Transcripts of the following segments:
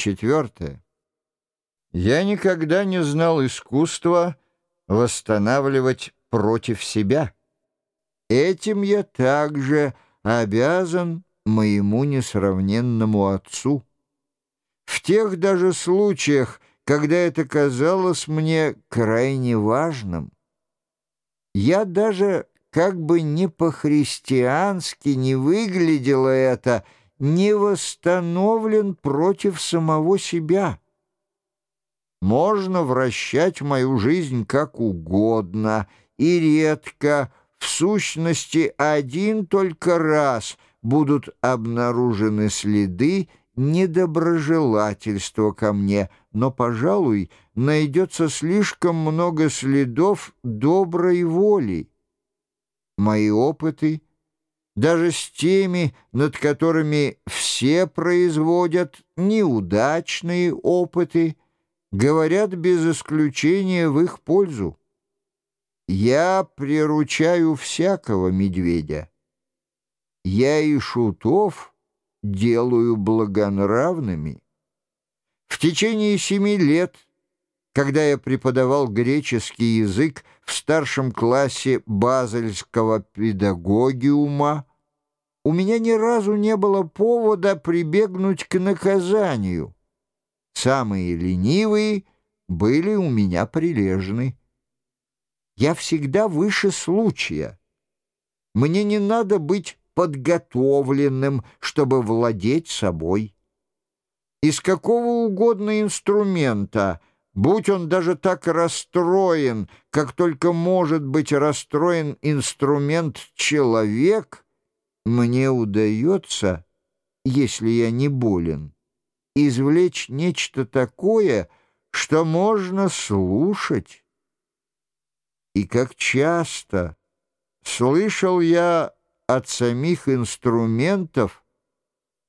Четвертое. Я никогда не знал искусства восстанавливать против себя. Этим я также обязан моему несравненному отцу. В тех даже случаях, когда это казалось мне крайне важным. Я даже как бы не по-христиански не выглядело это, не восстановлен против самого себя. Можно вращать мою жизнь как угодно, и редко, в сущности, один только раз будут обнаружены следы недоброжелательства ко мне, но, пожалуй, найдется слишком много следов доброй воли. Мои опыты, даже с теми, над которыми все производят неудачные опыты, говорят без исключения в их пользу. Я приручаю всякого медведя. Я и шутов — делаю благонравными. В течение семи лет, когда я преподавал греческий язык в старшем классе базельского педагогиума, у меня ни разу не было повода прибегнуть к наказанию. Самые ленивые были у меня прилежны. Я всегда выше случая. Мне не надо быть подготовленным, чтобы владеть собой. Из какого угодно инструмента, будь он даже так расстроен, как только может быть расстроен инструмент человек, мне удается, если я не болен, извлечь нечто такое, что можно слушать. И как часто слышал я от самих инструментов,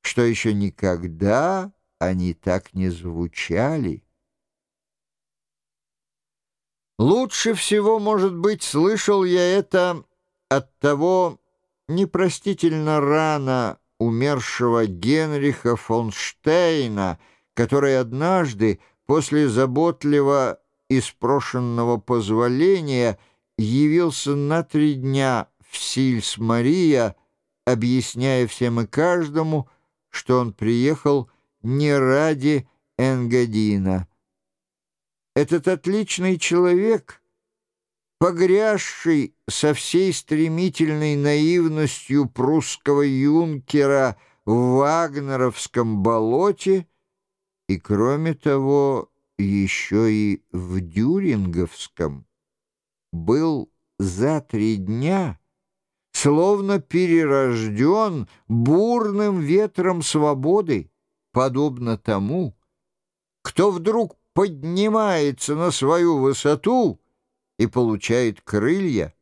что еще никогда они так не звучали. Лучше всего, может быть, слышал я это от того непростительно рано умершего Генриха фон Штейна, который однажды после заботливо испрошенного позволения явился на три дня в Сильс-Мария, объясняя всем и каждому, что он приехал не ради Энгадина. Этот отличный человек, погрязший со всей стремительной наивностью прусского юнкера в Вагнеровском болоте и, кроме того, еще и в Дюринговском, был за три дня словно перерожден бурным ветром свободы, подобно тому, кто вдруг поднимается на свою высоту и получает крылья.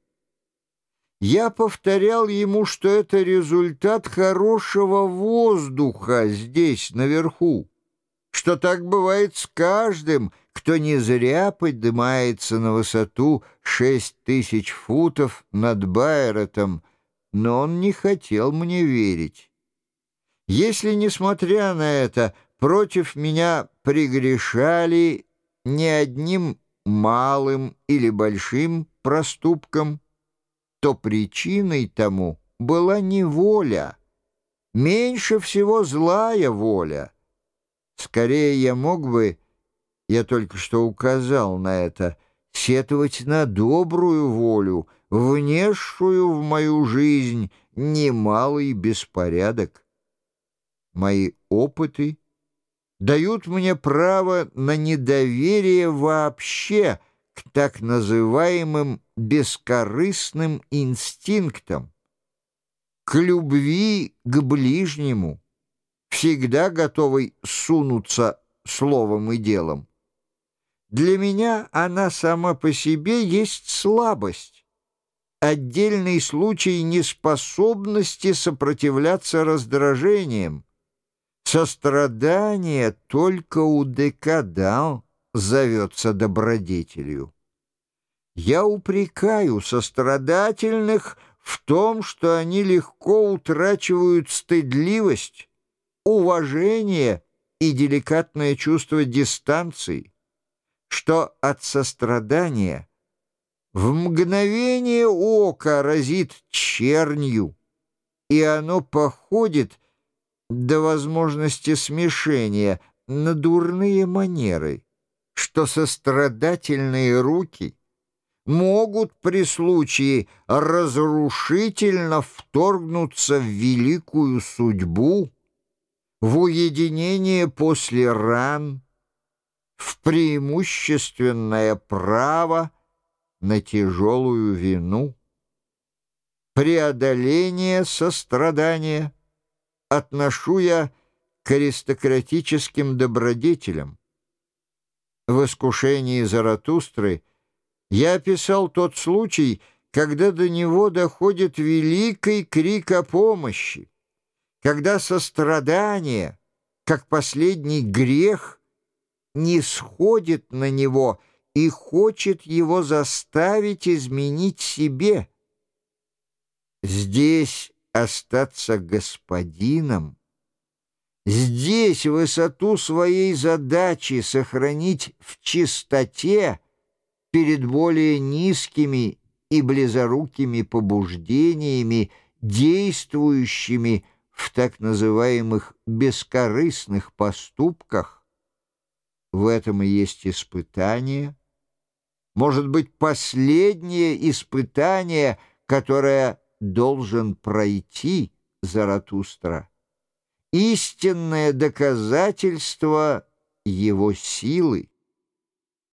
Я повторял ему, что это результат хорошего воздуха здесь, наверху, что так бывает с каждым, кто не зря поднимается на высоту шесть тысяч футов над Байретом, но он не хотел мне верить. Если, несмотря на это, против меня пригрешали не одним малым или большим проступком, то причиной тому была не воля, меньше всего злая воля. Скорее я мог бы я только что указал на это, сетовать на добрую волю, внесшую в мою жизнь немалый беспорядок. Мои опыты дают мне право на недоверие вообще к так называемым бескорыстным инстинктам, к любви к ближнему, всегда готовой сунуться словом и делом. Для меня она сама по себе есть слабость, отдельный случай неспособности сопротивляться раздражениям. Сострадание только у декадал зовется добродетелью. Я упрекаю сострадательных в том, что они легко утрачивают стыдливость, уважение и деликатное чувство дистанции, что от сострадания в мгновение ока разит чернью, и оно походит до возможности смешения на дурные манеры, что сострадательные руки могут при случае разрушительно вторгнуться в великую судьбу, в уединение после ран, в преимущественное право на тяжелую вину. Преодоление сострадания отношу я к аристократическим добродетелям. В искушении Заратустры я описал тот случай, когда до него доходит великий крик о помощи, когда сострадание, как последний грех, не сходит на него и хочет его заставить изменить себе. Здесь остаться господином, здесь высоту своей задачи сохранить в чистоте перед более низкими и близорукими побуждениями, действующими в так называемых бескорыстных поступках, в этом и есть испытание, может быть, последнее испытание, которое должен пройти Заратустра, истинное доказательство его силы.